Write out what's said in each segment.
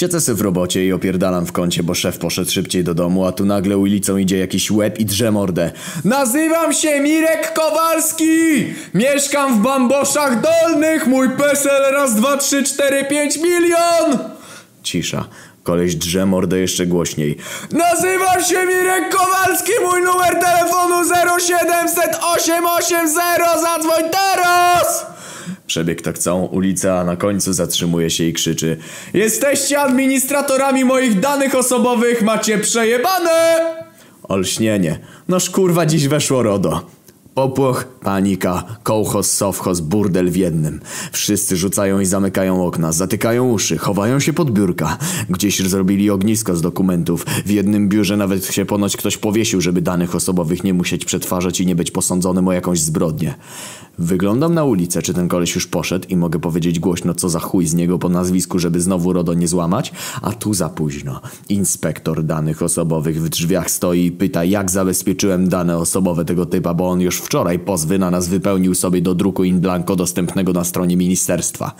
Siedzę se w robocie i opierdalam w kącie, bo szef poszedł szybciej do domu, a tu nagle ulicą idzie jakiś łeb i drze mordę. Nazywam się Mirek Kowalski! Mieszkam w Bamboszach Dolnych! Mój PESEL raz, dwa, trzy, cztery, pięć milion! Cisza. Koleś drze mordę jeszcze głośniej. Nazywam się Mirek Kowalski, mój numer telefonu 0700 880, zadzwoń! Przebiegł tak całą ulicę, a na końcu zatrzymuje się i krzyczy Jesteście administratorami moich danych osobowych, macie przejebane! Olśnienie. Noż kurwa dziś weszło RODO. Popłoch, panika, kołchos, sowchos, burdel w jednym. Wszyscy rzucają i zamykają okna, zatykają uszy, chowają się pod biurka. Gdzieś zrobili ognisko z dokumentów. W jednym biurze nawet się ponoć ktoś powiesił, żeby danych osobowych nie musieć przetwarzać i nie być posądzonym o jakąś zbrodnię. Wyglądam na ulicę, czy ten koleś już poszedł i mogę powiedzieć głośno, co za chuj z niego po nazwisku, żeby znowu RODO nie złamać, a tu za późno. Inspektor danych osobowych w drzwiach stoi i pyta, jak zabezpieczyłem dane osobowe tego typa, bo on już wczoraj pozwy na nas wypełnił sobie do druku in blanco dostępnego na stronie ministerstwa.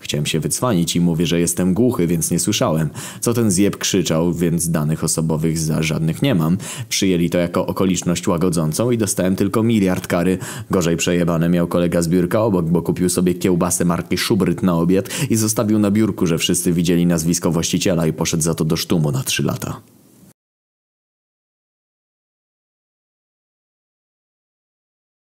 Chciałem się wycwanić i mówię, że jestem głuchy, więc nie słyszałem. Co ten zjeb krzyczał, więc danych osobowych za żadnych nie mam. Przyjęli to jako okoliczność łagodzącą i dostałem tylko miliard kary. Gorzej przejebane miał kolega z biurka obok, bo kupił sobie kiełbasę marki Szubryt na obiad i zostawił na biurku, że wszyscy widzieli nazwisko właściciela i poszedł za to do sztumu na trzy lata.